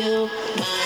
you.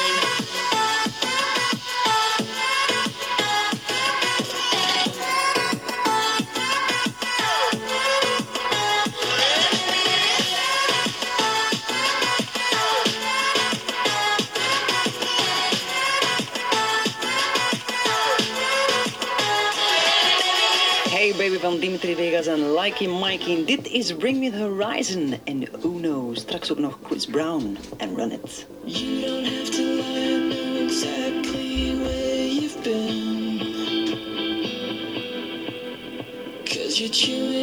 Vegas en Likey Mikey. Dit is Bring Me The Horizon en Uno. Straks ook nog Chris Brown en Run It. You don't have to lie, know exactly where you've been. Cause you're chewing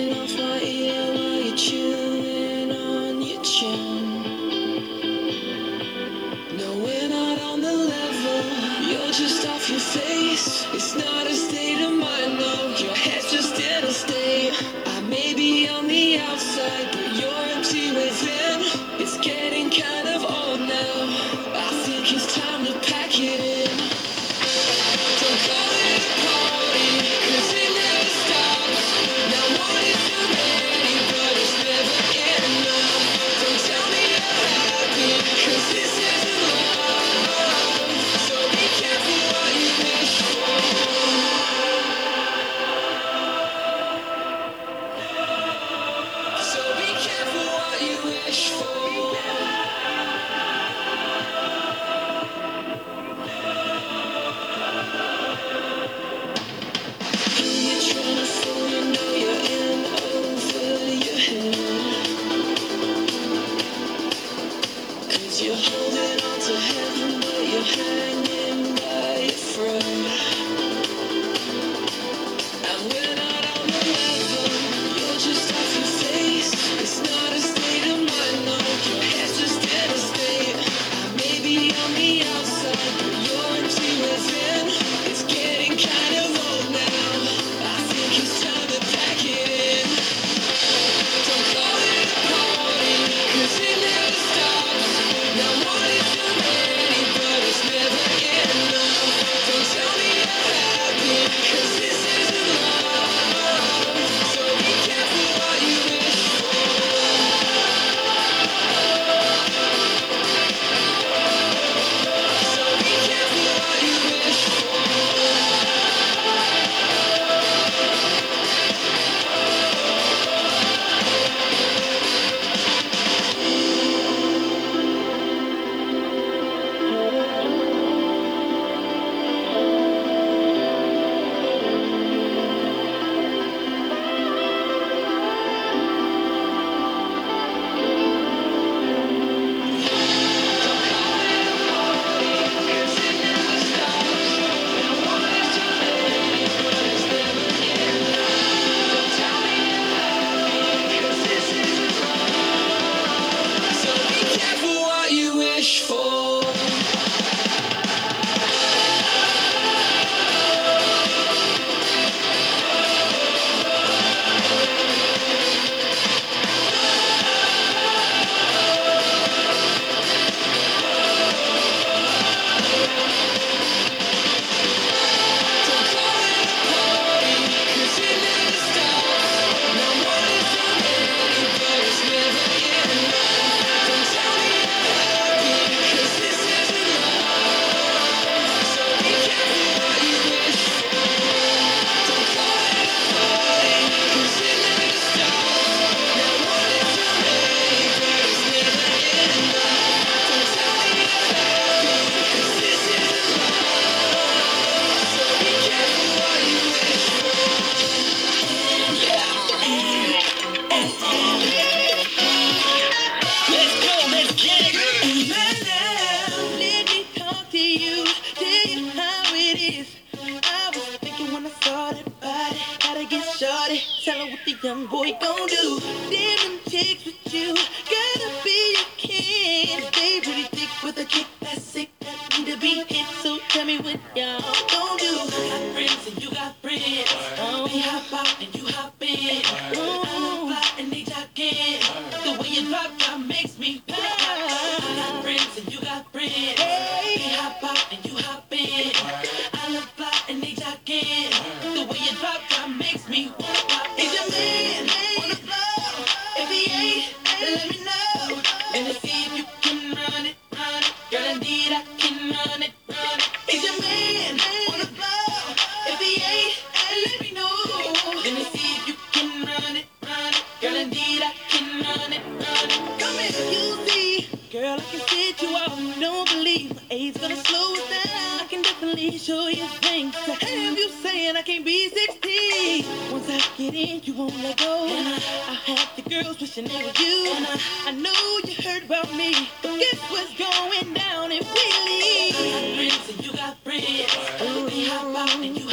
you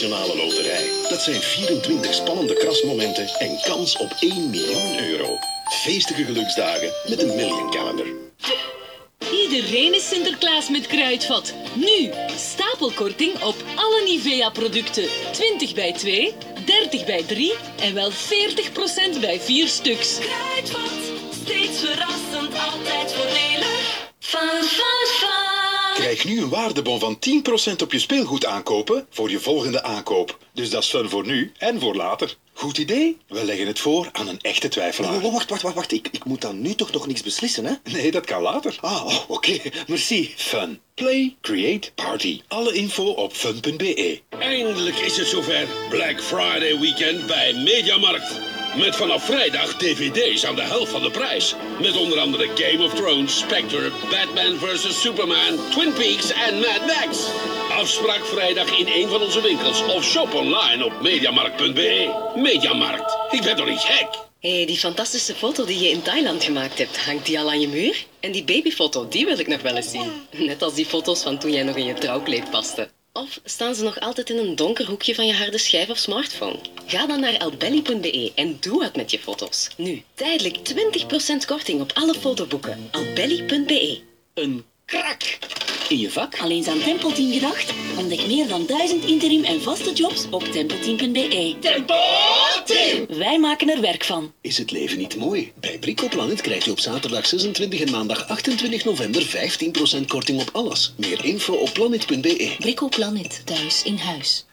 Nationale Loterij. Dat zijn 24 spannende krasmomenten en kans op 1 miljoen euro. Feestige geluksdagen met de Million Calendar. Iedereen is Sinterklaas met Kruidvat. Nu, stapelkorting op alle Nivea-producten. 20 bij 2, 30 bij 3 en wel 40% bij 4 stuks. Kruidvat, steeds verrassend, altijd voordelig. Van, van, van. Krijg nu een waardebon van 10% op je speelgoed aankopen voor je volgende aankoop. Dus dat is fun voor nu en voor later. Goed idee? We leggen het voor aan een echte twijfelaar. Oh, wacht, wacht, wacht, wacht. Ik, ik moet dan nu toch nog niks beslissen, hè? Nee, dat kan later. Ah, oh, oké. Merci. Fun. Play, create, party. Alle info op fun.be. Eindelijk is het zover. Black Friday weekend bij Mediamarkt. Met vanaf vrijdag dvd's aan de helft van de prijs. Met onder andere Game of Thrones, Spectre, Batman vs. Superman, Twin Peaks en Mad Max. Afspraak vrijdag in een van onze winkels of shop online op mediamarkt.be. Mediamarkt, ik ben toch niet gek? Hé, die fantastische foto die je in Thailand gemaakt hebt, hangt die al aan je muur? En die babyfoto, die wil ik nog wel eens zien. Net als die foto's van toen jij nog in je trouwkleed paste. Of staan ze nog altijd in een donker hoekje van je harde schijf of smartphone? Ga dan naar albelly.be en doe wat met je foto's. Nu, tijdelijk 20% korting op alle fotoboeken. albelly.be Een krak in je vak. Al eens aan Tempelteam gedacht? Ontdek meer dan duizend interim en vaste jobs op tempelteam.be. Tempelteam! Wij maken er werk van. Is het leven niet mooi? Bij Brico Planet krijg je op zaterdag 26 en maandag 28 november 15% korting op alles. Meer info op planet.be. Brico Planet, thuis in huis.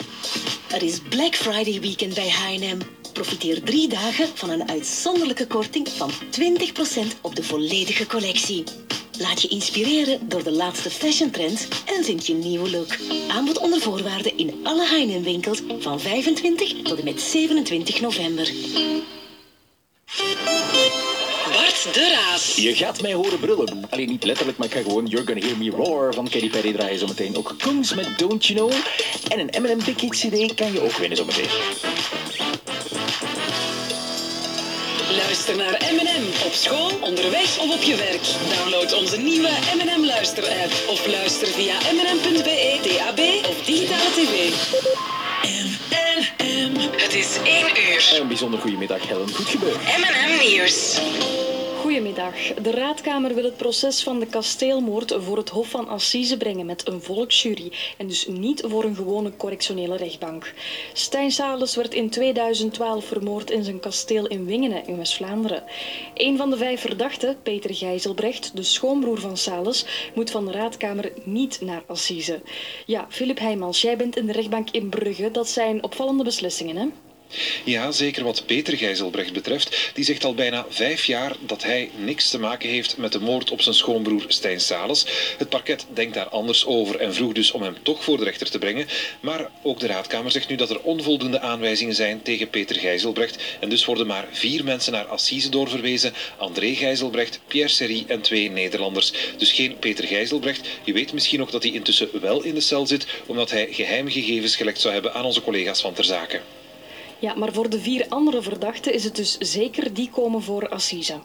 Er is Black Friday weekend bij H&M. Profiteer drie dagen van een uitzonderlijke korting van 20% op de volledige collectie. Laat je inspireren door de laatste fashion trends en vind je nieuwe look. Aanbod onder voorwaarden in alle H&M winkels van 25 tot en met 27 november. Bart de Raas. Je gaat mij horen brullen. Alleen niet letterlijk, maar ik ga gewoon You're Gonna Hear Me Roar van Katy Perry draaien zometeen. Ook Kungs met Don't You Know. En een M&M Big Hit CD kan je ook winnen zometeen. Luister naar M&M op school, onderweg of op je werk. Download onze nieuwe M&M luister-app of luister via mnm.be, DAB of digitale tv. M&M. Het is 1 uur. Een bijzonder goede middag, Helen. Goed gebeurd. M&M nieuws. Goedemiddag. De Raadkamer wil het proces van de kasteelmoord voor het Hof van Assise brengen met een volksjury en dus niet voor een gewone correctionele rechtbank. Stijn Sales werd in 2012 vermoord in zijn kasteel in Wingenen in West-Vlaanderen. Een van de vijf verdachten, Peter Gijzelbrecht, de schoonbroer van Sales, moet van de Raadkamer niet naar Assise. Ja, Filip Heijmans, jij bent in de rechtbank in Brugge. Dat zijn opvallende beslissingen, hè? Ja, zeker wat Peter Gijzelbrecht betreft. Die zegt al bijna vijf jaar dat hij niks te maken heeft met de moord op zijn schoonbroer Stijn Sales. Het parket denkt daar anders over en vroeg dus om hem toch voor de rechter te brengen. Maar ook de Raadkamer zegt nu dat er onvoldoende aanwijzingen zijn tegen Peter Gijzelbrecht. En dus worden maar vier mensen naar Assise doorverwezen. André Gijzelbrecht, Pierre Serry en twee Nederlanders. Dus geen Peter Gijzelbrecht. Je weet misschien nog dat hij intussen wel in de cel zit, omdat hij geheime gegevens gelekt zou hebben aan onze collega's van Ter Zaken. Ja, maar voor de vier andere verdachten is het dus zeker die komen voor Assise.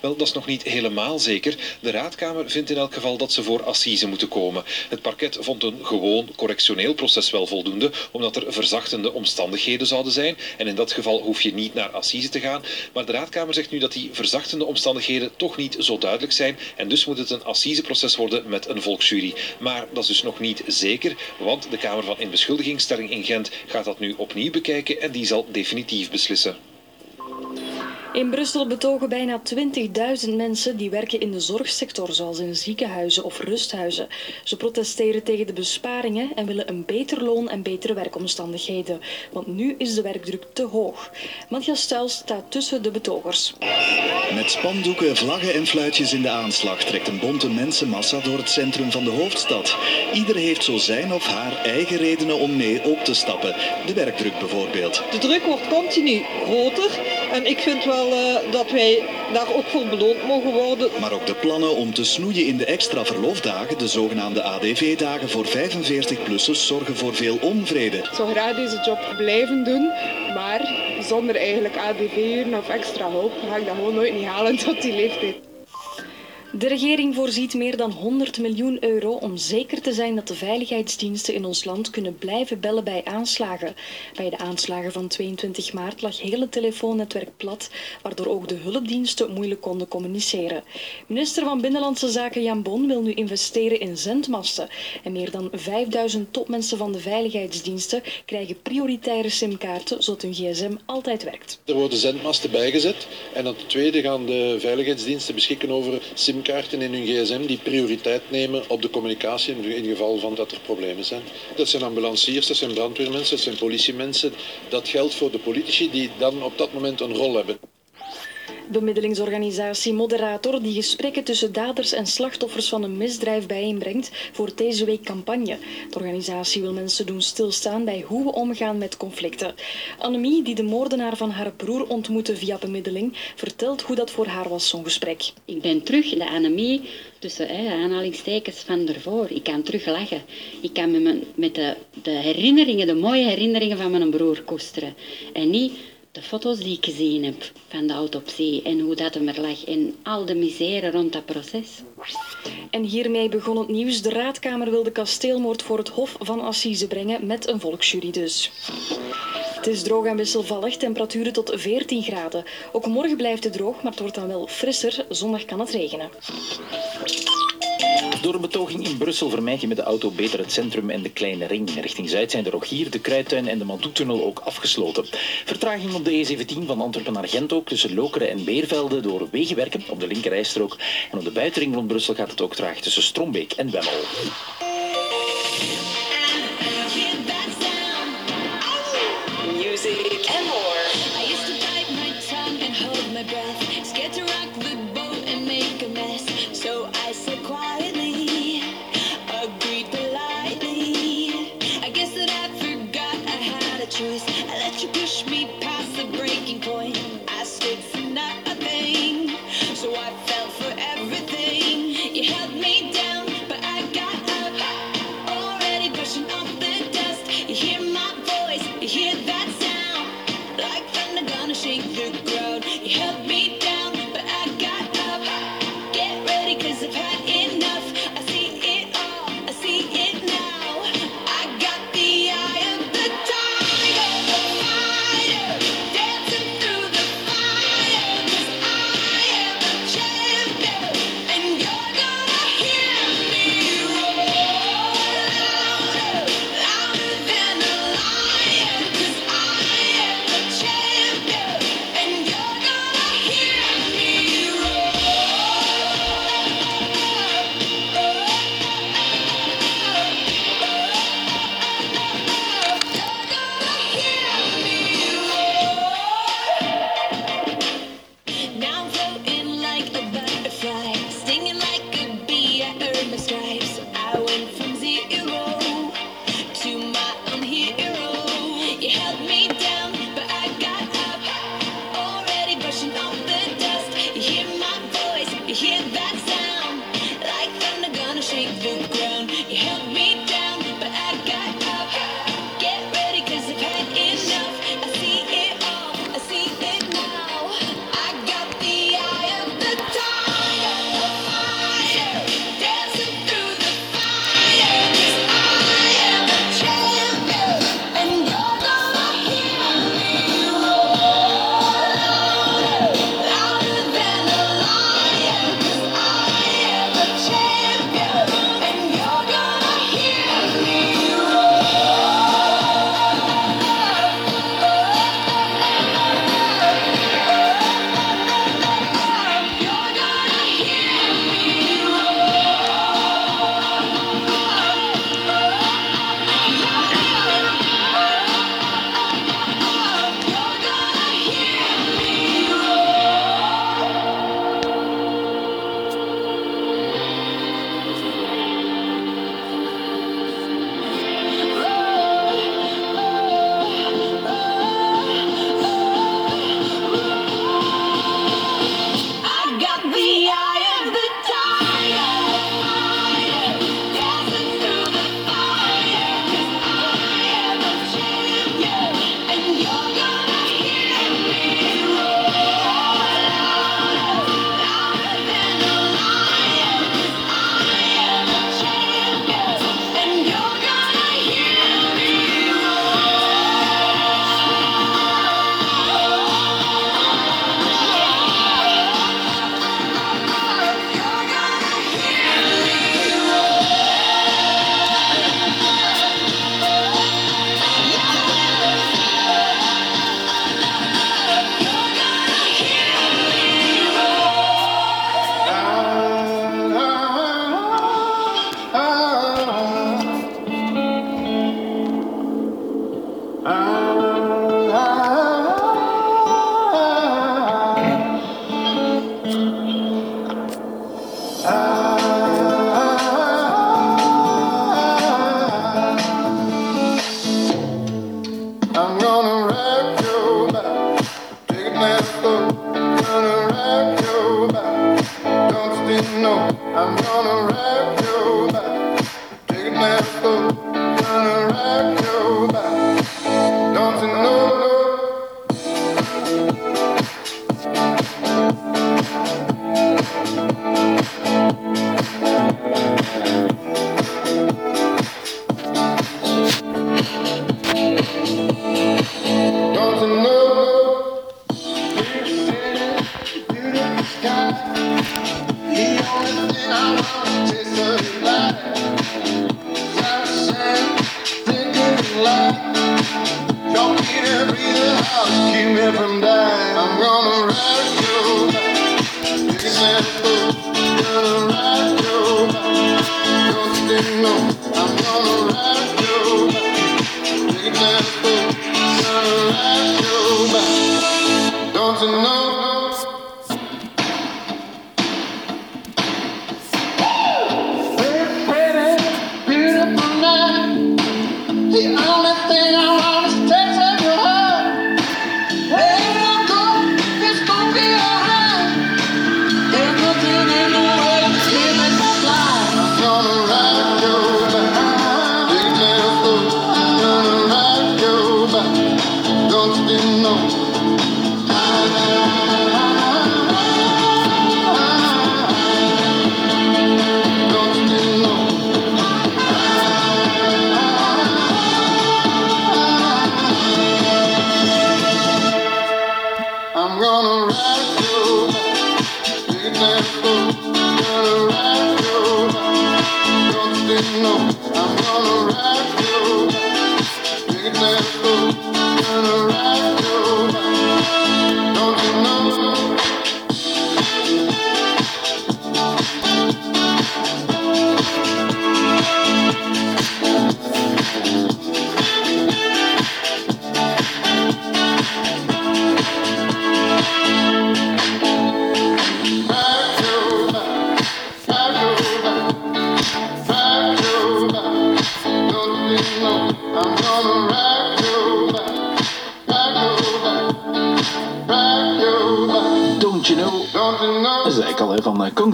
Wel, dat is nog niet helemaal zeker. De Raadkamer vindt in elk geval dat ze voor assise moeten komen. Het parket vond een gewoon correctioneel proces wel voldoende, omdat er verzachtende omstandigheden zouden zijn. En in dat geval hoef je niet naar assise te gaan. Maar de Raadkamer zegt nu dat die verzachtende omstandigheden toch niet zo duidelijk zijn. En dus moet het een assiseproces worden met een volksjury. Maar dat is dus nog niet zeker, want de Kamer van Inbeschuldigingsstelling in Gent gaat dat nu opnieuw bekijken en die zal definitief beslissen. In Brussel betogen bijna 20.000 mensen die werken in de zorgsector, zoals in ziekenhuizen of rusthuizen. Ze protesteren tegen de besparingen en willen een beter loon en betere werkomstandigheden. Want nu is de werkdruk te hoog. Matthias Stuils staat tussen de betogers. Met spandoeken, vlaggen en fluitjes in de aanslag trekt een bonte mensenmassa door het centrum van de hoofdstad. Ieder heeft zo zijn of haar eigen redenen om mee op te stappen. De werkdruk bijvoorbeeld. De druk wordt continu groter en ik vind wel eh, dat wij daar ook voor beloond mogen worden. Maar ook de plannen om te snoeien in de extra verlofdagen, de zogenaamde ADV-dagen voor 45-plussers, zorgen voor veel onvrede. Ik zou graag deze job blijven doen, maar zonder eigenlijk ADV-uren of extra hulp ga ik dat gewoon nooit niet halen tot die leeftijd. De regering voorziet meer dan 100 miljoen euro om zeker te zijn dat de veiligheidsdiensten in ons land kunnen blijven bellen bij aanslagen. Bij de aanslagen van 22 maart lag heel het telefoonnetwerk plat, waardoor ook de hulpdiensten moeilijk konden communiceren. Minister van Binnenlandse Zaken Jan Bon wil nu investeren in zendmasten. En meer dan 5000 topmensen van de veiligheidsdiensten krijgen prioritaire simkaarten, zodat hun gsm altijd werkt. Er worden zendmasten bijgezet en ten tweede gaan de veiligheidsdiensten beschikken over simkaarten in hun gsm die prioriteit nemen op de communicatie in geval van dat er problemen zijn. Dat zijn ambulanciers, dat zijn brandweermensen, dat zijn politiemensen. Dat geldt voor de politici die dan op dat moment een rol hebben. Bemiddelingsorganisatie Moderator, die gesprekken tussen daders en slachtoffers van een misdrijf bijeenbrengt, voor deze week campagne. De organisatie wil mensen doen stilstaan bij hoe we omgaan met conflicten. Annemie, die de moordenaar van haar broer ontmoette via bemiddeling, vertelt hoe dat voor haar was, zo'n gesprek. Ik ben terug, de Annemie, tussen hè, aanhalingstekens van ervoor. Ik kan terug lachen. Ik kan met, met de, de herinneringen, de mooie herinneringen van mijn broer koesteren. En niet de foto's die ik gezien heb van de autopsie en hoe dat hem er lag en al de misère rond dat proces. En hiermee begon het nieuws. De Raadkamer wil de kasteelmoord voor het Hof van Assise brengen met een volksjury dus. Het is droog en wisselvallig, temperaturen tot 14 graden. Ook morgen blijft het droog, maar het wordt dan wel frisser. Zondag kan het regenen. Door een betoging in Brussel vermijd je met de auto beter het centrum en de kleine ring. Richting Zuid zijn de Rogier, de Kruidtuin en de Mantoetunnel ook afgesloten. Vertraging op de E17 van Antwerpen naar Gent ook tussen Lokeren en Beervelde door wegenwerken op de linkerrijstrook. En op de buitenring rond Brussel gaat het ook traag tussen Strombeek en Wemmel.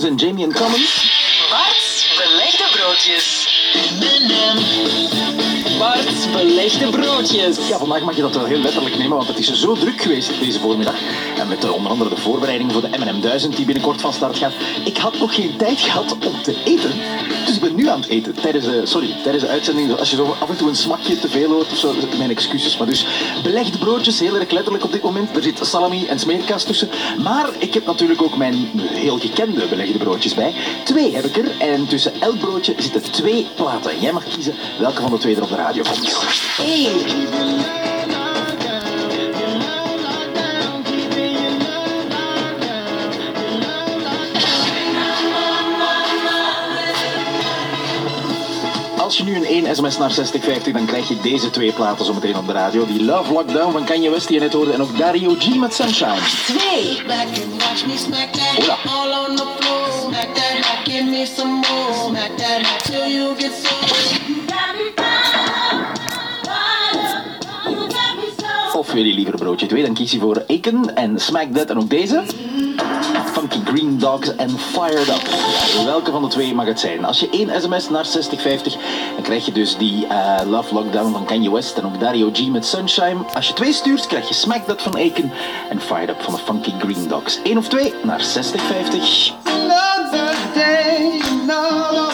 En Jamie en Commons. Bart's belegde broodjes. Bart's belegde broodjes. Ja, vandaag mag je dat wel heel letterlijk nemen, want het is zo druk geweest deze voormiddag. En met onder andere de voorbereiding voor de M&M 1000 die binnenkort van start gaat. Ik had nog geen tijd gehad om te eten. Aan het eten. Tijdens de, sorry, tijdens de uitzending, als je zo af en toe een smakje te veel hoort of zo, mijn excuses. Maar dus belegde broodjes, heel erg letterlijk op dit moment. Er zit salami en smeerkaas tussen. Maar ik heb natuurlijk ook mijn heel gekende belegde broodjes bij. Twee heb ik er. En tussen elk broodje zitten twee platen. En jij mag kiezen welke van de twee er op de radio komt. Eén. Als je nu een 1 sms naar 6050, dan krijg je deze twee platen zometeen op de radio. Die Love Lockdown van Kanye West die je net hoorde. En ook Dario G met Sunshine. Twee. Hola. all on the floor. Smack that hot, give me some more. Smack that hot till you get so. Wil je liever broodje 2, dan kies je voor Aiken en Smack That en ook deze. Funky Green Dogs en Fired Up. Welke van de twee mag het zijn? Als je één sms naar 6050, dan krijg je dus die eh, Love Lockdown van Kanye West en ook Dario G met Sunshine. Als je twee stuurt, krijg je Smack That van Aiken en Fired Up van de Funky Green Dogs. Eén of twee naar 6050. Another day, another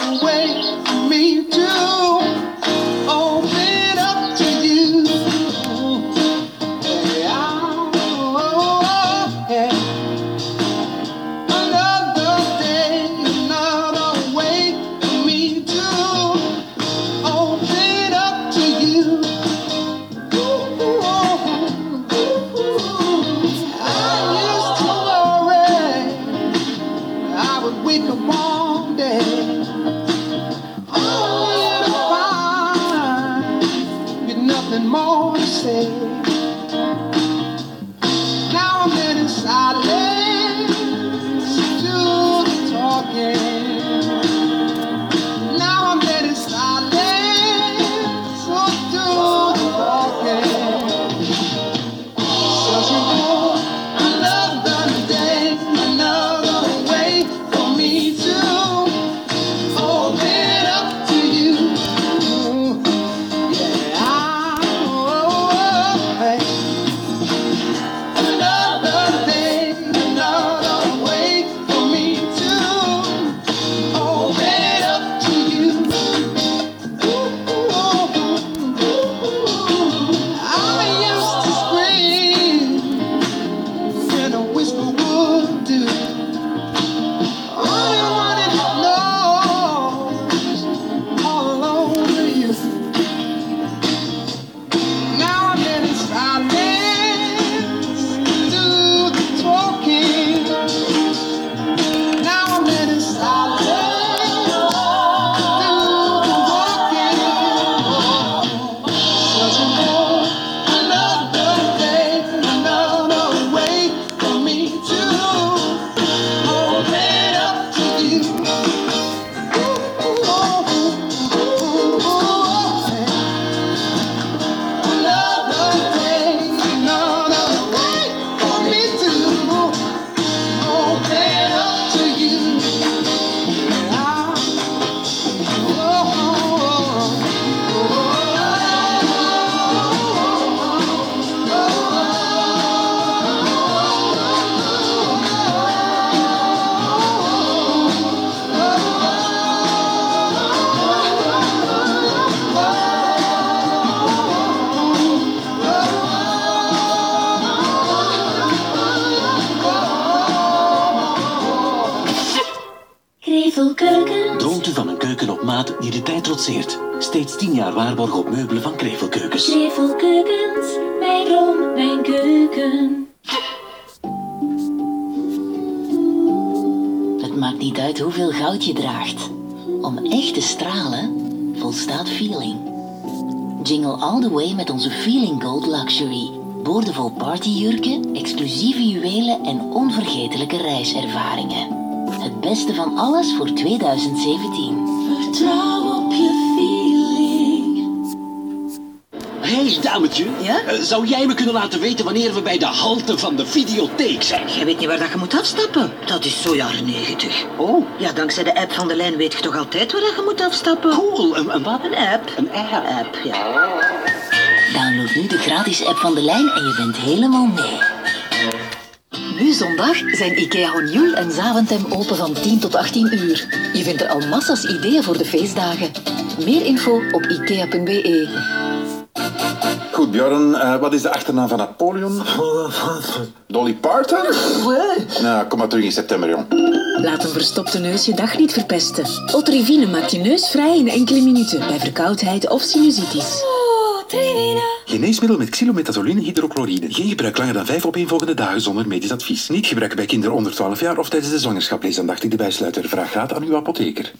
Steeds 10 jaar waarborg op meubelen van Krevelkeukens. Krevelkeukens. Mijn droom, mijn keuken. Het maakt niet uit hoeveel goud je draagt. Om echt te stralen, volstaat feeling. Jingle all the way met onze Feeling Gold Luxury. Boordevol partyjurken, exclusieve juwelen en onvergetelijke reiservaringen. Het beste van alles voor 2017. Vertrouw Dametje. Eh, zou jij me kunnen laten weten wanneer we bij de halte van de videotheek zijn? Jij weet niet waar dat je moet afstappen. Dat is zo jaren negentig. Oh. Ja, dankzij de app van de lijn weet je toch altijd waar dat je moet afstappen. Cool, een, een wat? Een app. Een app. app, ja. Download nu de gratis app van de lijn en je bent helemaal mee. Nu zondag zijn IKEA Honjul en Zaventem open van 10 tot 18 uur. Je vindt er al massas ideeën voor de feestdagen. Meer info op ikea.be. Goed, Bjorn, eh, wat is de achternaam van Napoleon? Dolly Parton? Nou, kom maar terug in september, jong. Laat een verstopte neus je dag niet verpesten. Otrivine maakt je neus vrij in enkele minuten bij verkoudheid of sinusitis. Geneesmiddel met xylometazoline hydrochloride. Geen gebruik langer dan vijf opeenvolgende dagen zonder medisch advies. Niet gebruiken bij kinderen onder 12 jaar of tijdens de zwangerschap. Lees aandachtig de bijsluiter. Vraag raad aan uw apotheker.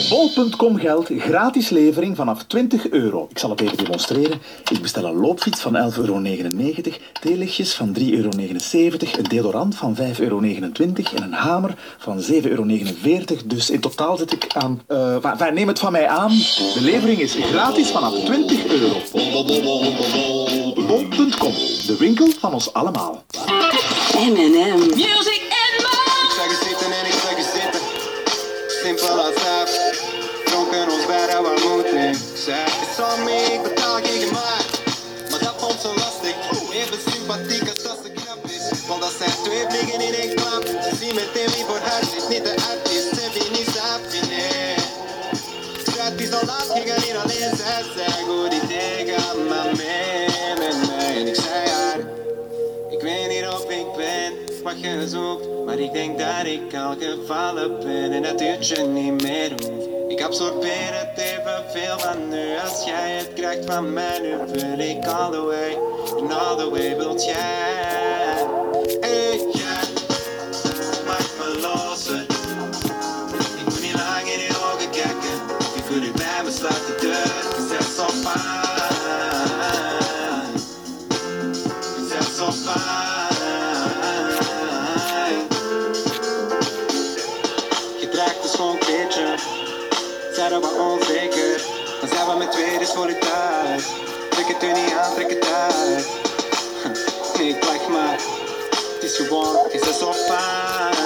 Bij bol.com geldt gratis levering vanaf 20 euro. Ik zal het even demonstreren. Ik bestel een loopfiets van 11,99 euro, theelichtjes van 3,79 euro, een deodorant van 5,29 euro en een hamer van 7,49 euro. Dus in totaal zit ik aan... eh, maar neem het van mij aan. De levering is gratis vanaf 20 euro. Bol.com, de winkel van ons allemaal. M&M. Music and Ik zag je zitten en ik zag je zitten. Simpel als zei, het zal me, ik betaal geen gemaakt. Maar dat vond ze lastig. Even sympathiek als dat ze knap is. Want dat zijn twee vliegen in één klap. Ze zien meteen wie voor haar is. Niet de artiest, ze wie niet sappie, nee. Ik zei, het is al laat, ik ga niet alleen. Zij zei, goed idee, ga maar mee met mij. En ik zei haar, ik weet niet of ik ben wat je zoekt, maar ik denk dat ik al gevallen ben en dat uurtje niet meer hoeft. Ik absorbeer het evenveel van nu als jij het krijgt van mij. Nu wil ik all the way, en all the way wilt jij. Het is gewoon, is dat zo fijn.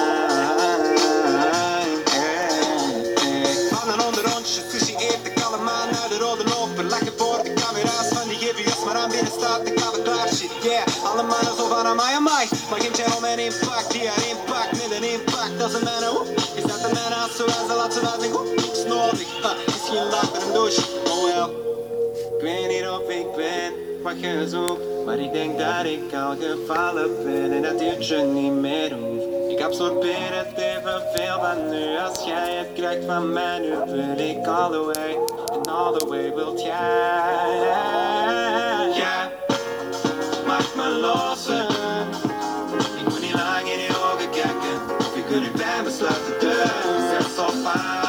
Je maar ik denk dat ik al gevallen ben en dat uurtje niet meer hoeft. Ik absorbeer het evenveel van nu als jij het krijgt van mij. Nu wil ik all the way, en all the way wilt jij. Jij maakt me lossen. Ik moet niet lang in je ogen kijken, of ik wil nu bij me sluiten deur. Je zegt zo fijn.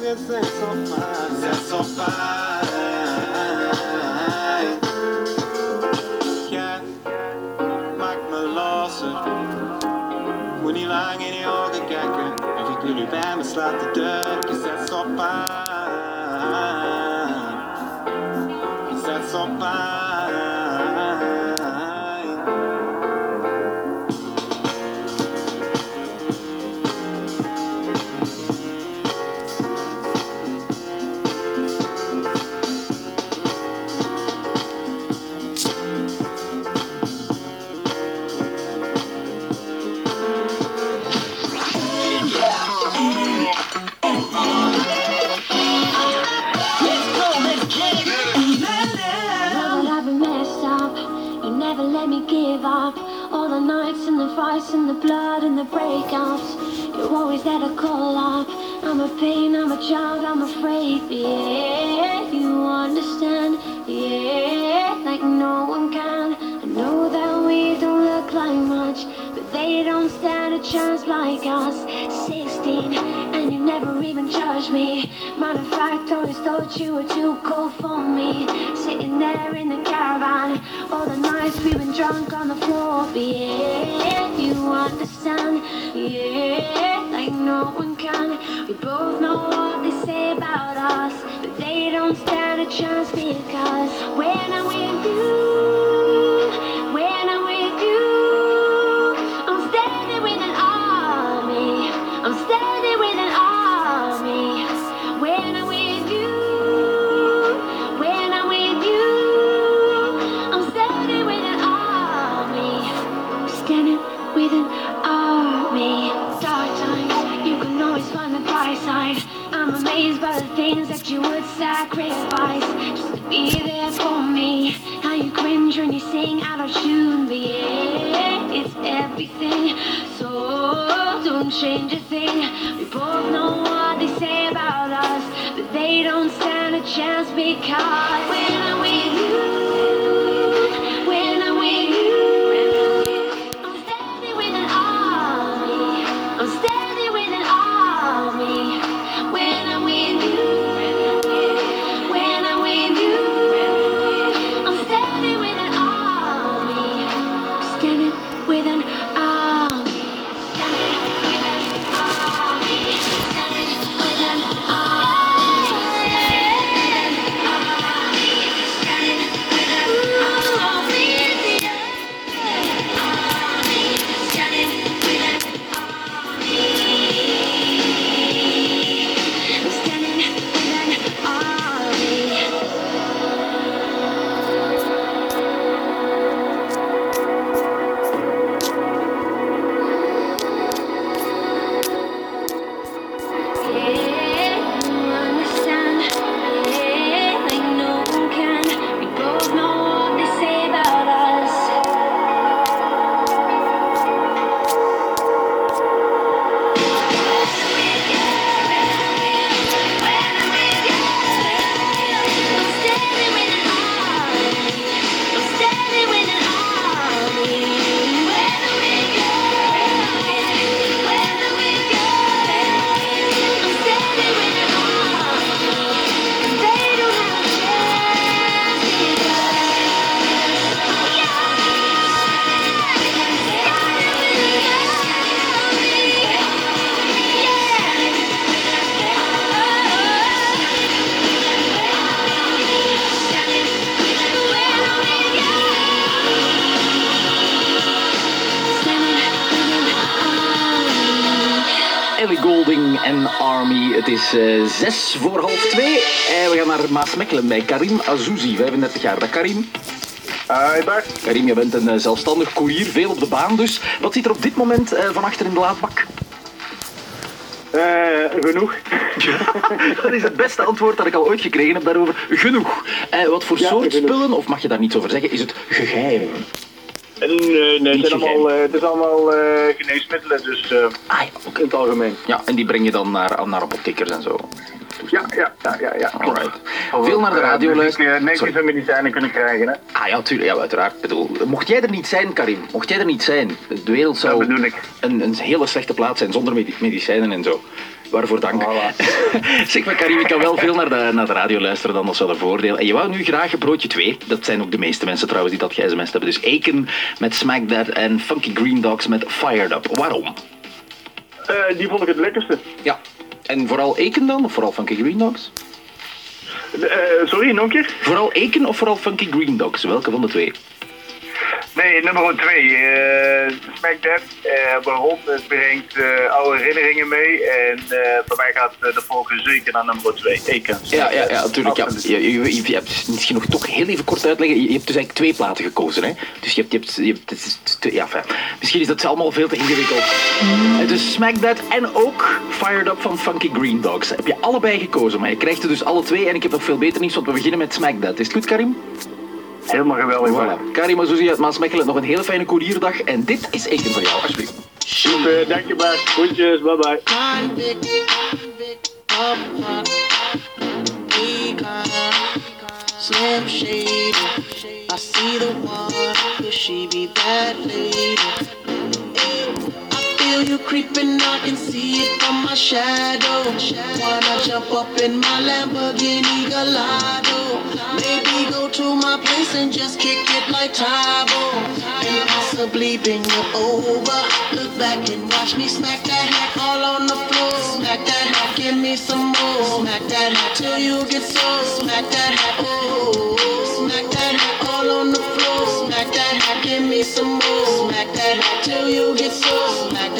Je zegt zo fijn. Bij me sluiten and the blood and the breakups. You're always there to call up. I'm a pain, I'm a child, I'm afraid. Yeah, you understand. Yeah, like no one can. I know that we don't look like much, but they don't stand a chance like us. 16, and you never even judged me. Matter of fact, always thought you were too cool for me. There in the caravan, all the nights we've been drunk on the floor. But yeah, you understand. Yeah, like no one can. We both know what they say about us, but they don't stand a chance because when I'm with you, I'm amazed by the things that you would sacrifice just to be there for me. How you cringe when you sing out of tune, but yeah, it's everything. So don't change a thing. We both know what they say about us, but they don't stand a chance because when I'm is eh, zes voor half twee. En we gaan naar Maasmechelen bij Karim Azouzi, 35 jaar. Dag Karim. Hi Bart. Karim, je bent een eh, zelfstandig koerier, veel op de baan dus. Wat zit er op dit moment eh, van achter in de laadbak? Eh, genoeg. dat is het beste antwoord dat ik al ooit gekregen heb daarover. Genoeg. Eh, wat voor Ja, soort genoeg. spullen, of mag je daar niets over zeggen, is het geheim? En, eh, nee, het, zijn allemaal, eh, het is allemaal eh, geneesmiddelen, dus eh, in het algemeen. Ja, en die breng je dan naar, naar apothekers en zo. Ja, ja, ja, ja. ja. Alright. Veel naar de radio luisteren. netjes en medicijnen kunnen krijgen, hè. Ah ja, tuurlijk, ja, uiteraard. Bedoel, mocht jij er niet zijn, Karim, mocht jij er niet zijn, de wereld zou een, een hele slechte plaats zijn zonder medi- medicijnen en zo. Waarvoor dank. zeg maar, Karim, ik kan wel veel naar de, naar de radio luisteren, dan dat is wel een voordeel. En je wou nu graag een broodje 2. Dat zijn ook de meeste mensen trouwens die dat ge-sms'd hebben. Dus Aiken met Smack That en Funky Green Dogs met Fired Up. Waarom? Eh, die vond ik het lekkerste. Ja. En vooral Aiken dan, of vooral Funky Green Dogs? Eh, sorry, nog een keer? Vooral Aiken of vooral Funky Green Dogs? Welke van de twee? Nee, nummer 2. eh Smack That. Eh, waarom? Het brengt eh, oude herinneringen mee. En eh, bij mij gaat eh, de voorkeur zeker naar nummer 2. Eken. Ja, ja, ja natuurlijk. Ja. Je, je, hebt misschien nog toch heel even kort uitleggen. Je, hebt dus eigenlijk twee platen gekozen. Hè? Dus je hebt, je hebt, je hebt het is te- ja, misschien is dat allemaal veel te ingewikkeld. Eh, Dus Smack That en ook Fired Up van Funky Green Dogs. Heb je allebei gekozen, maar je krijgt er dus alle twee. En ik heb nog veel beter nieuws, want we beginnen met Smack That. Is het goed, Karim? Helemaal geweldig. Voilà. Karim Azouzi uit Maasmechelen, nog een hele fijne koerierdag. En dit is echt een voor jou, alsjeblieft. Super, dank je Bart. Groetjes, bye bye. Slim Shady. I see the one, could she be that lady? Feel you creeping, I can see it from my shadow. Wanna jump up in my Lamborghini Gallardo? Maybe go to my place and just kick it like Tybo. And possibly bend you over. Look back and watch me smack that hat all on the floor. Smack that hat, give me some more. Smack that hat till you get so. Smack that hat, oh. Smack that hat all on the floor. Smack that hat, give me some more. Smack that hat till you get so. Smack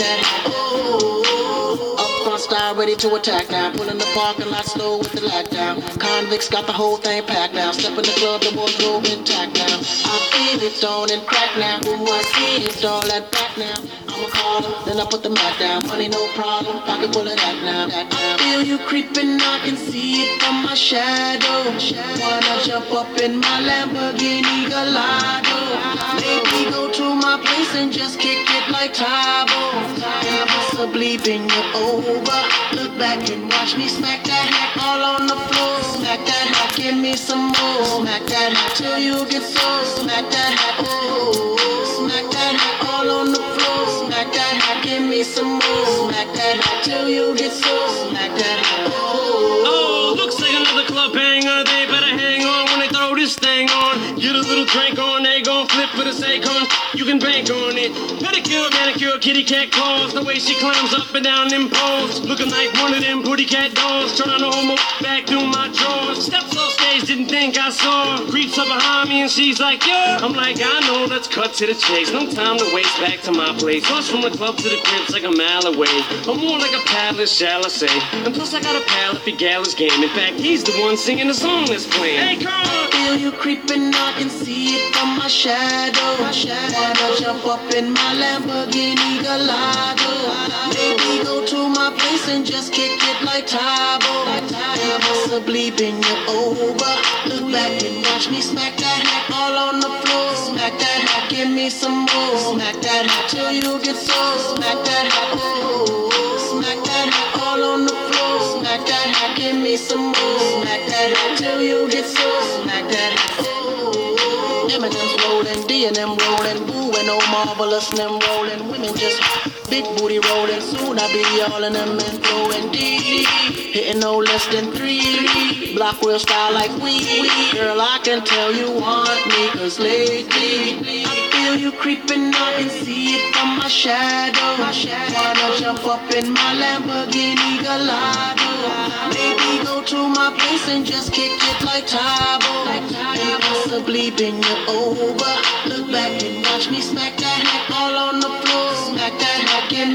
style, ready to attack now. Pulling the parking lot slow with the lockdown. Convicts got the whole thing packed now. Step in the club, the wardrobe intact now. I feel it on and crack now. Who I see it's all that back now. I'ma call them, then I put the mat down. Money no problem, pocket full of that now. I feel you creeping, I can see it from my shadow. Wanna jump up in my Lamborghini Gallardo. Maybe go to my place and just kick it like Tybo. And possibly bend you over. Look back and watch me smack that hat all on the floor. Smack that hat, give me some more. Smack that hat till you get so. Smack that hat, oh. Smack that hat all on the floor. Smack that hat, give me some more. Smack that hat till you get so. Smack that hat, Oh, Oh, looks like another club banger. They better hang on when they throw this thing on. Get a little drink on, they gon' flip for the Akon. You can bank on it. Pedicure, manicure, kitty cat claws. The way she climbs up and down them poles. Looking like one of them booty cat dolls. Trying to hold my back through my drawers. Steps off stage, didn't think I saw. Creeps up behind me and she's like, yeah. I'm like, I know, let's cut to the chase. No time to waste back to my place. Plus from the club to the crib's like a mile away. I'm more like a paddler, shall I say. And plus I got a pal if he gal his game. In fact, he's the one singing the song that's playing. Hey, girl! Feel you creeping, I can see it from my shadow. my Wanna jump up in my Lamborghini Gallardo. Maybe go to my place and just kick it like Tybo. And possibly bend you over. Look back and watch me smack that hat all on the floor. Smack that hat, give me some more. Smack that hat till you get so. Smack that hat, oh, oh, oh. Smack that hat all on the floor. Smack that hat, give me some more. Smack that hat till you get so. Smack that hat. Eminem's rolling, D and M rolling, Boo and oh marvelous and them rolling. Women just big booty rolling. Soon I'll be all in them and throwing D. Hitting no less than three. Block real style like we. Girl, I can tell you want me, cause lately I feel you creeping up and see it from my shadow. Wanna jump up in my Lamborghini Gallardo. Maybe go to my place and just kick it like Tybo. And possibly bend you over. Look back and watch me smack that hat all on the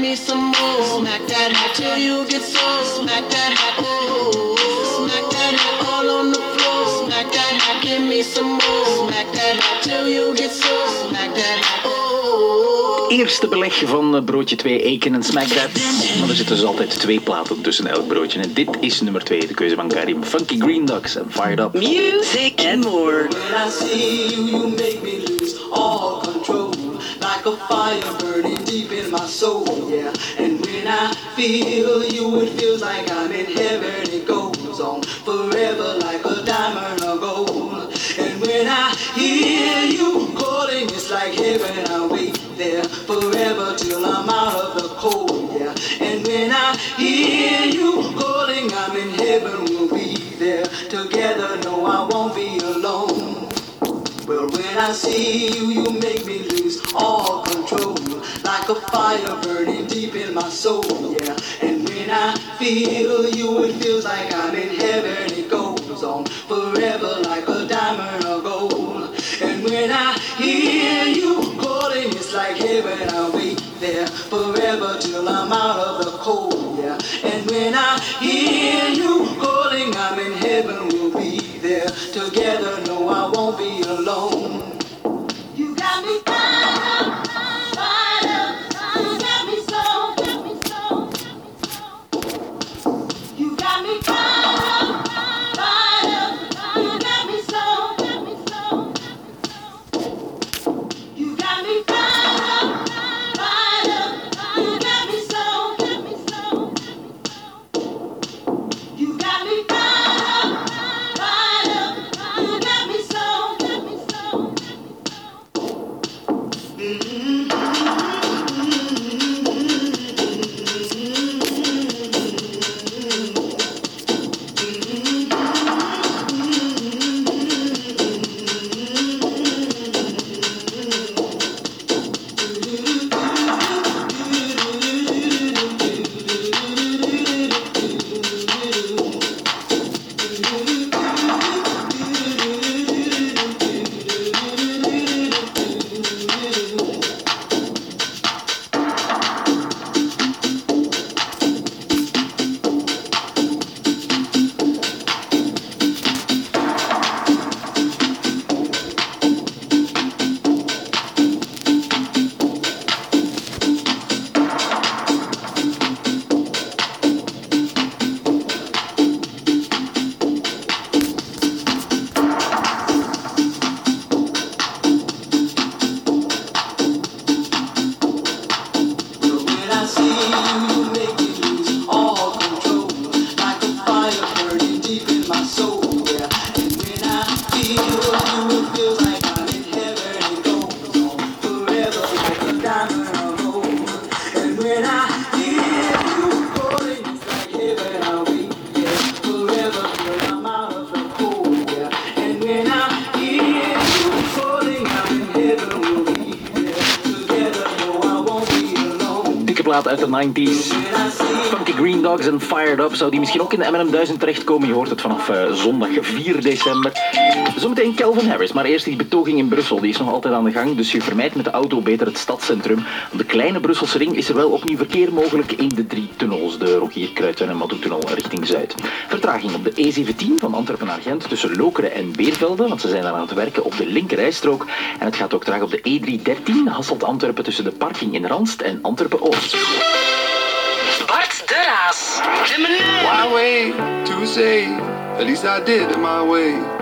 me some more. Smack that hat till you get so. Smack that hat, oh. Smack that hat all on the floor. Smack that hat, give me some more. Smack that hat till you get so. Smack that hat, oh. Eerste beleg van eh, broodje 2, Aiken en Smack That. Maar er zitten dus altijd twee platen tussen elk broodje. En dit is nummer 2, de keuze van Karim. Funky Green Dogs en Fired Up. Music and more. When I see you, you make me lose all control. Like a fire burning deep in my soul, yeah. And when I feel you, it feels like I'm in heaven. It goes on forever like a diamond or gold. And when I hear you calling, it's like heaven. I wait there forever till I'm out of the cold, yeah. And when I hear you calling, I'm in heaven. We'll be there together. No, I won't be alone. Well, when I see you, you make me lose all a fire burning deep in my soul, yeah. And when I feel you, it feels like I'm in heaven. It goes on forever like a diamond of gold. And when I hear you calling, it's like heaven. I wait there forever till I'm out of the cold, yeah. And when I hear you calling, I'm in heaven. We'll be there together. No, I won't be alone. 90s. Funky Green Dogs en Fired Up. Zou die misschien ook in de M&M 1000 terechtkomen? Je hoort het vanaf eh, zondag 4 december. Zometeen Calvin Harris, maar eerst die betoging in Brussel. Die is nog altijd aan de gang, dus je vermijdt met de auto beter het stadscentrum. Op de kleine Brusselse ring is er wel opnieuw verkeer mogelijk in de drie tunnels. De Rogier, Kruidtuin en Madoutunnel richting Zuid. Vertraging op de E17 van Antwerpen naar Gent tussen Lokeren en Beervelde, want ze zijn daar aan het werken op de linkerrijstrook. En het gaat ook traag op de E313 Hasselt-Antwerpen tussen de parking in Ranst en Antwerpen-Oost. Bart de Raas. To say? At least I did it my way.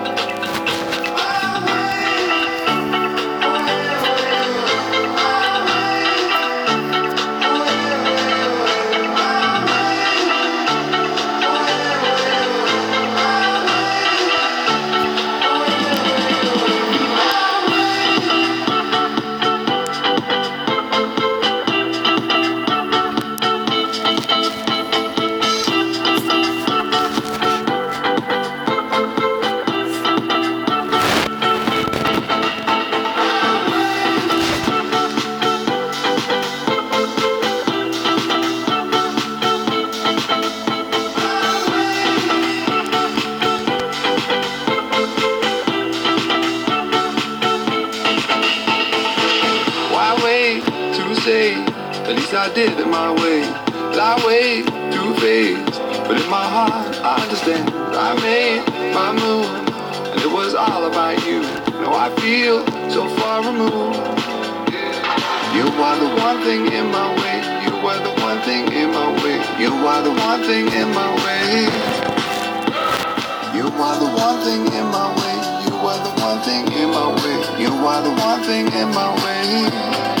All about you. Now I feel so far removed. You are the one thing in my way. You are the one thing in my way. You are the one thing in my way. You are the one thing in my way. You are the one thing in my way. You are the one thing in my way.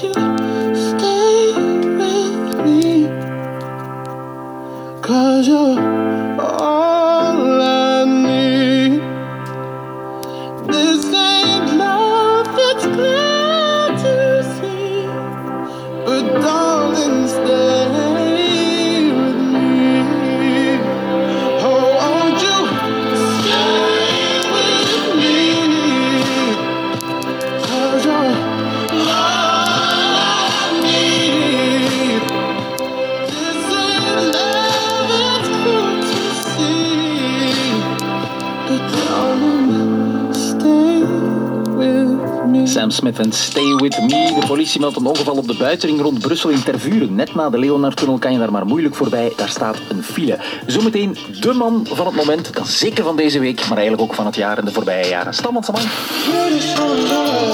you stay me. Sam Smith en Stay With Me. De politie meldt een ongeval op de buitenring rond Brussel in Tervuren. Net na de Leonardtunnel kan je daar maar moeilijk voorbij. Daar staat een file. Zometeen de man van het moment. Dan zeker van deze week, maar eigenlijk ook van het jaar en de voorbije jaren. Stam Samang.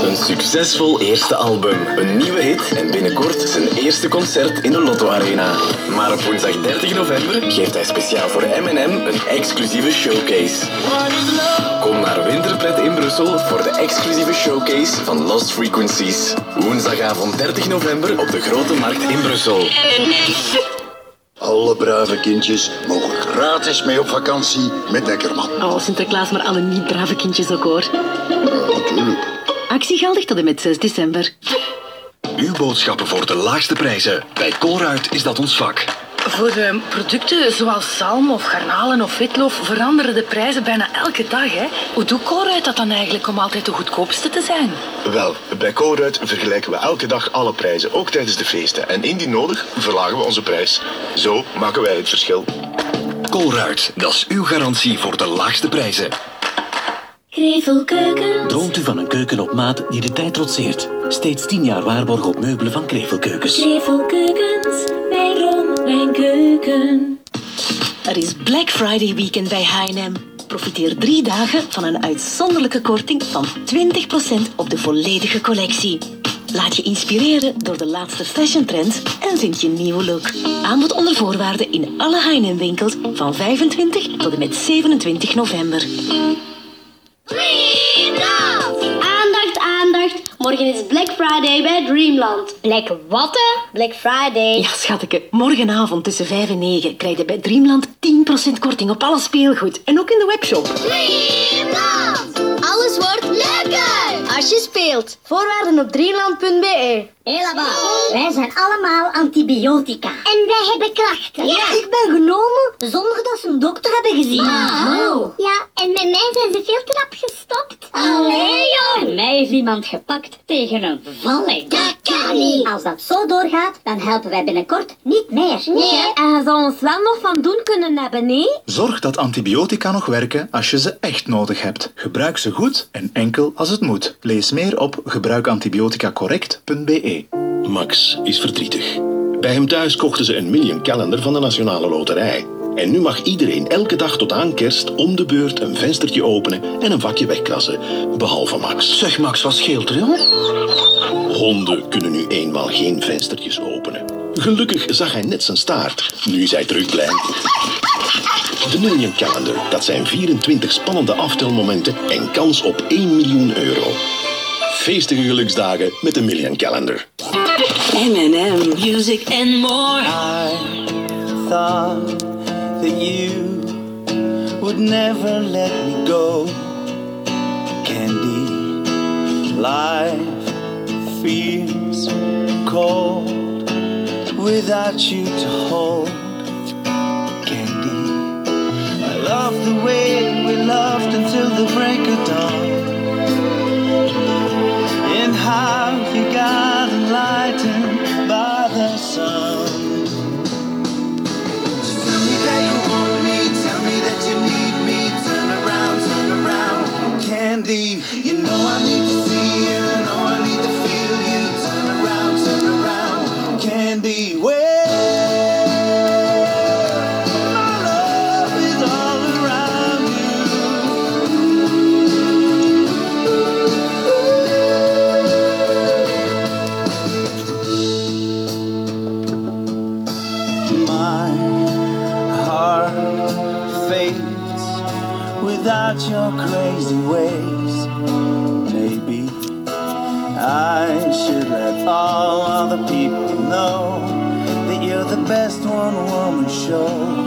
Een succesvol eerste album, een nieuwe hit en binnenkort zijn eerste concert in de Lotto Arena. Maar op woensdag 30 november geeft hij speciaal voor M&M een exclusieve showcase. Kom naar Winterpret in Brussel voor de exclusieve showcase van Lost Frequencies. Woensdagavond 30 november op de Grote Markt in Brussel. Alle brave kindjes mogen gratis mee op vakantie met Dekkerman. Oh, Sinterklaas, maar alle niet-brave kindjes ook hoor. natuurlijk. Actie geldig tot en met 6 december. Uw boodschappen voor de laagste prijzen. Bij Colruyt is dat ons vak. Voor eh, producten zoals zalm of garnalen of witloof veranderen de prijzen bijna elke dag. Hè? Hoe doet Colruyt dat dan eigenlijk om altijd de goedkoopste te zijn? Wel, bij Colruyt vergelijken we elke dag alle prijzen, ook tijdens de feesten. En indien nodig, verlagen we onze prijs. Zo maken wij het verschil. Colruyt, dat is uw garantie voor de laagste prijzen. Krevelkeuken. Droomt u van een keuken op maat die de tijd trotseert? Steeds 10 jaar waarborg op meubelen van Krevelkeukens. Krevelkeukens. Er is Black Friday weekend bij H&M. Profiteer drie dagen van een uitzonderlijke korting van 20% op de volledige collectie. Laat je inspireren door de laatste fashion trends en vind je nieuwe look. Aanbod onder voorwaarden in alle H&M winkels van 25 tot en met 27 november. Morgen is Black Friday bij Dreamland. Black wat? hè? Black Friday. Ja, schatje, morgenavond tussen 5 en 9 krijg je bij Dreamland 10% korting op alle speelgoed. En ook in de webshop. Dreamland! Alles wordt leuker als je speelt. Voorwaarden op dreamland.be. Helemaal. Wij zijn allemaal antibiotica. En wij hebben klachten. Ja. Ik ben genomen zonder dat ze een dokter hebben gezien. Oh. Ja, en bij mij zijn ze veel te rap gestopt. Allee, joh! Mij heeft iemand gepakt tegen een valling. Dat kan niet! Als dat zo doorgaat, dan helpen wij binnenkort niet meer. Nee, en je zou ons wel nog van doen kunnen hebben, nee? Zorg dat antibiotica nog werken als je ze echt nodig hebt. Gebruik ze goed en enkel als het moet. Lees meer op gebruikantibioticacorrect.be. Max is verdrietig. Bij hem thuis kochten ze een million calendar van de Nationale Loterij. En nu mag iedereen elke dag tot aan kerst om de beurt een venstertje openen en een vakje wegkrassen. Behalve Max. Zeg Max, wat scheelt er, jongen? Honden kunnen nu eenmaal geen venstertjes openen. Gelukkig zag hij net zijn staart. Nu is hij terug blij. De Million Calendar, dat zijn 24 spannende aftelmomenten en kans op 1 miljoen euro. Feestige geluksdagen met de Million Calendar. M&M Music and more. thought that you would never let me go. Candy, life feels cold without you to hold. Candy, I love the way we loved until the break of dawn. How you got enlightened by the sun. Tell me that you want me, tell me that you need me. Turn around, turn around. Candy, you know I need show.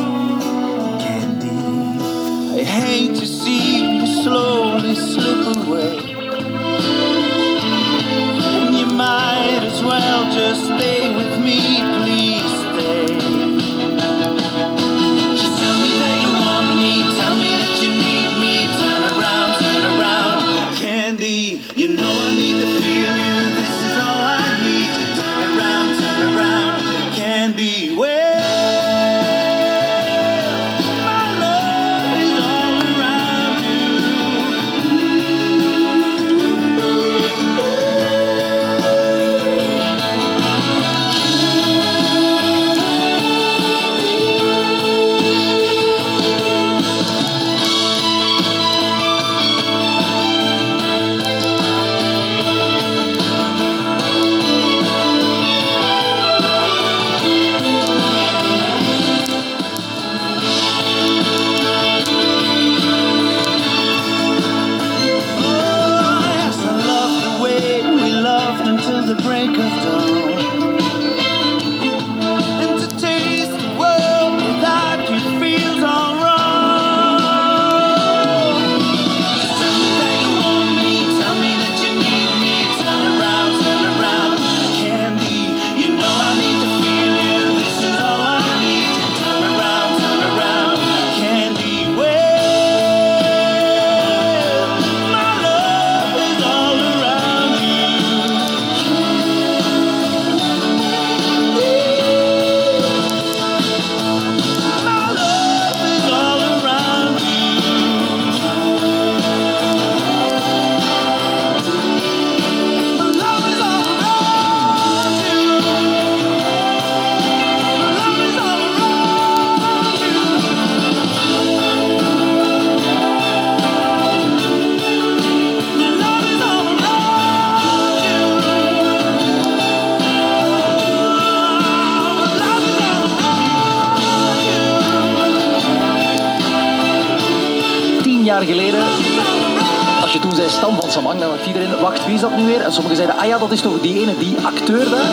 Dat is toch die ene, die acteur daar?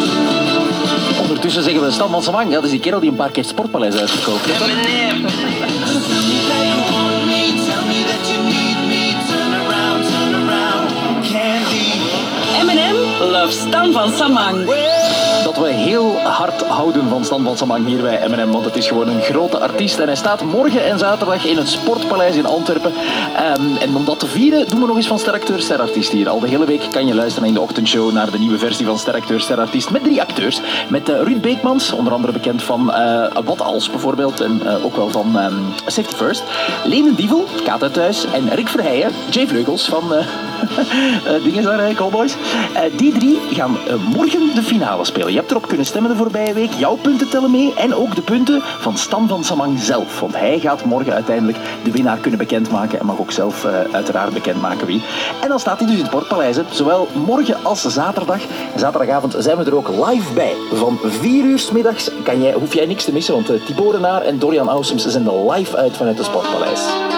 Ondertussen zeggen we Stam van Samang, ja, dat is die kerel die een paar keer het Sportpaleis uitverkoopt. M&M Love Stan van Samang. We heel hard houden van Stan van Samang hier bij M&M, want het is gewoon een grote artiest. En hij staat morgen en zaterdag in het Sportpaleis in Antwerpen. Ehm, en om dat te vieren doen we nog eens van Steracteur Sterartiest hier. Al de hele week kan je luisteren in de ochtendshow naar de nieuwe versie van Steracteur Sterartiest met drie acteurs. Met eh, Ruud Beekmans, onder andere bekend van eh, Wat Als bijvoorbeeld, en eh, ook wel van ehm, Safety First. Lenen Dievel, uit Thuis en Rick Verheijen, Jay Vleugels van dingen daar, eh, Cowboys. Eh, die drie gaan eh, morgen de finale spelen. Je hebt erop kunnen stemmen de voorbije week. Jouw punten tellen mee en ook de punten van Stan van Samang zelf. Want hij gaat morgen uiteindelijk de winnaar kunnen bekendmaken en mag ook zelf eh, uiteraard bekendmaken wie. En dan staat hij dus in het Sportpaleis. Zowel morgen als zaterdag. Zaterdagavond zijn we er ook live bij. Van 4 uur 's middags kan jij, hoef jij niks te missen, want uh, Thibaut Renaar en Dorian Ausums zijn live uit vanuit het Sportpaleis.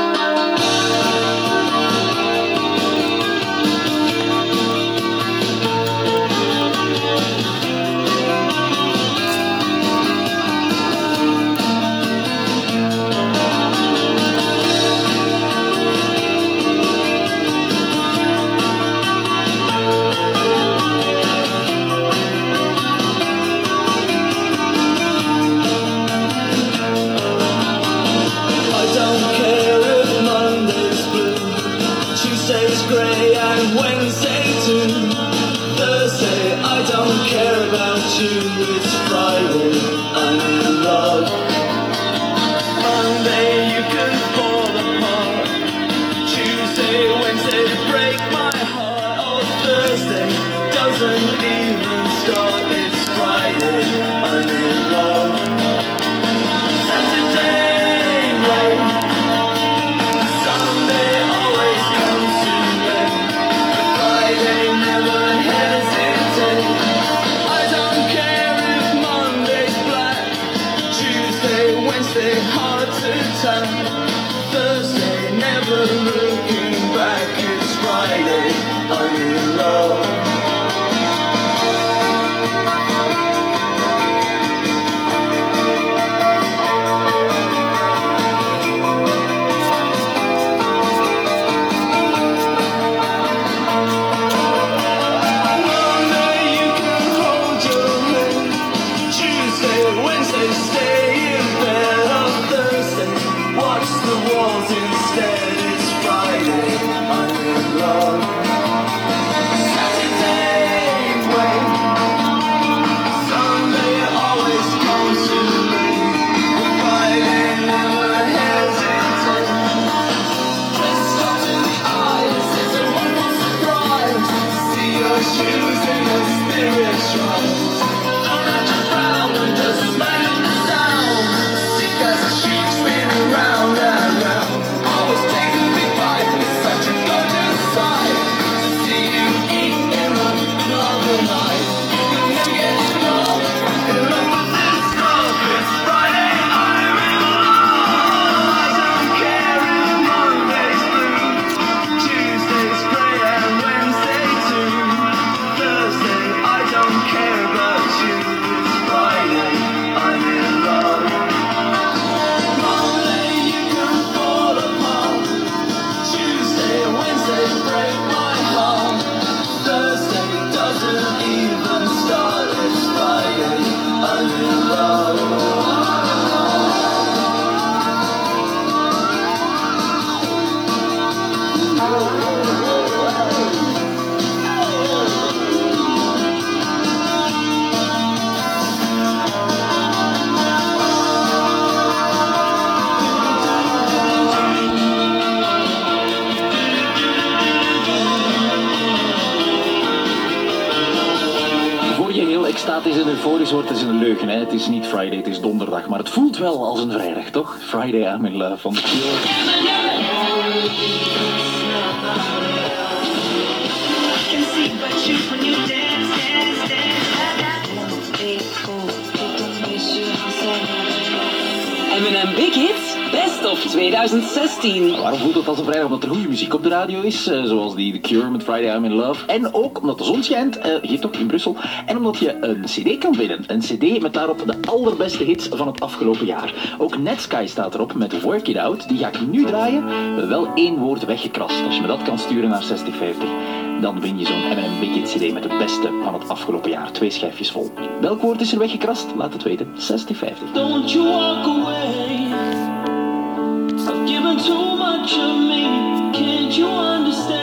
Even wel als een vrijdag, toch? Friday, I'm in love van de. Of 2016. Waarom voelt het als een vrijdag omdat er goede muziek op de radio is? eh, zoals die The Cure met Friday I'm in Love. En ook omdat de zon schijnt, eh, hier toch in Brussel. En omdat je een cd kan winnen. Een cd met daarop de allerbeste hits van het afgelopen jaar. Ook Netsky staat erop met Work It Out. Die ga ik nu draaien. Wel één woord weggekrast. Als je me dat kan sturen naar 6050. Dan win je zo'n M&M Big Hit CD met het beste van het afgelopen jaar. Twee schijfjes vol. Welk woord is er weggekrast? Laat het weten. 6050. Don't you walk away. too much of me. Can't you understand?